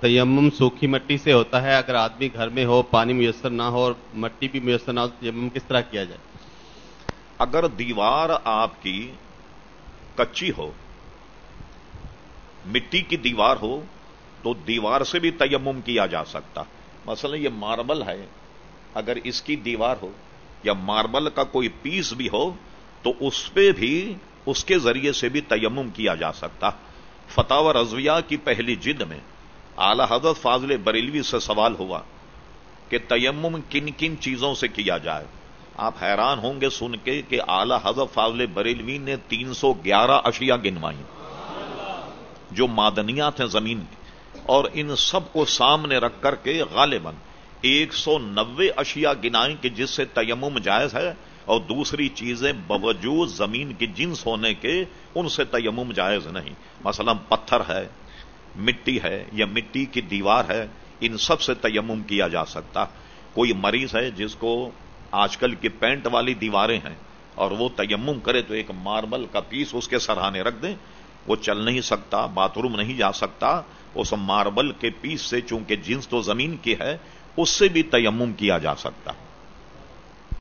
تیمم سوکھی مٹی سے ہوتا ہے، اگر آدمی گھر میں ہو، پانی میسر نہ ہو اور مٹی بھی میسر نہ ہو، تو تیمم کس طرح کیا جائے؟ اگر دیوار آپ کی کچی ہو، مٹی کی دیوار ہو، تو دیوار سے بھی تیمم کیا جا سکتا۔ مثلا یہ ماربل ہے، اگر اس کی دیوار ہو یا ماربل کا کوئی پیس بھی ہو، تو اس پہ بھی، اس کے ذریعے سے بھی تیمم کیا جا سکتا۔ فتح رضویہ کی پہلی جد میں اعلی حضرت فاضل بریلوی سے سوال ہوا کہ تیمم کن کن چیزوں سے کیا جائے؟ آپ حیران ہوں گے سن کے کہ اعلی حضرت فاضل بریلوی نے تین سو گیارہ اشیاء گنوائی جو معدنیات ہیں زمین کی۔ اور ان سب کو سامنے رکھ کر کے غالباً ایک سو نوے اشیاء گنائیں کہ جس سے تیمم جائز ہے اور دوسری چیزیں باوجود زمین کی جنس ہونے کے ان سے تیمم جائز نہیں۔ مثلا پتھر ہے۔ مٹی ہے یا مٹی کی دیوار ہے، ان سب سے تیمم کیا جا سکتا۔ کوئی مریض ہے جس کو آج کل کی پینٹ والی دیواریں ہیں اور وہ تیمم کرے تو ایک ماربل کا پیس اس کے سرحانے رکھ دیں۔ وہ چل نہیں سکتا، باتھ روم نہیں جا سکتا۔ اس ماربل کے پیس سے چونکہ جنس تو زمین کی ہے، اس سے بھی تیمم کیا جا سکتا۔